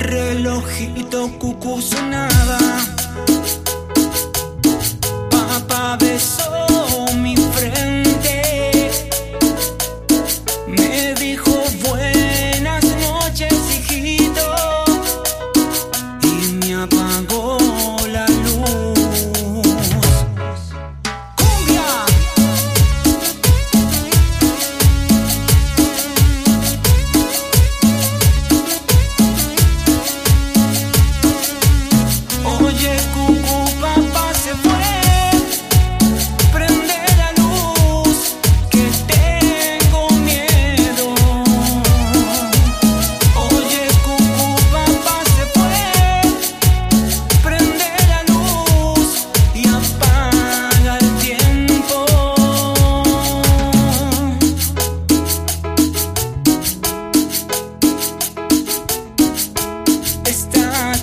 relojito cucú sonaba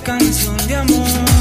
canción de amor.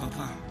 Papa.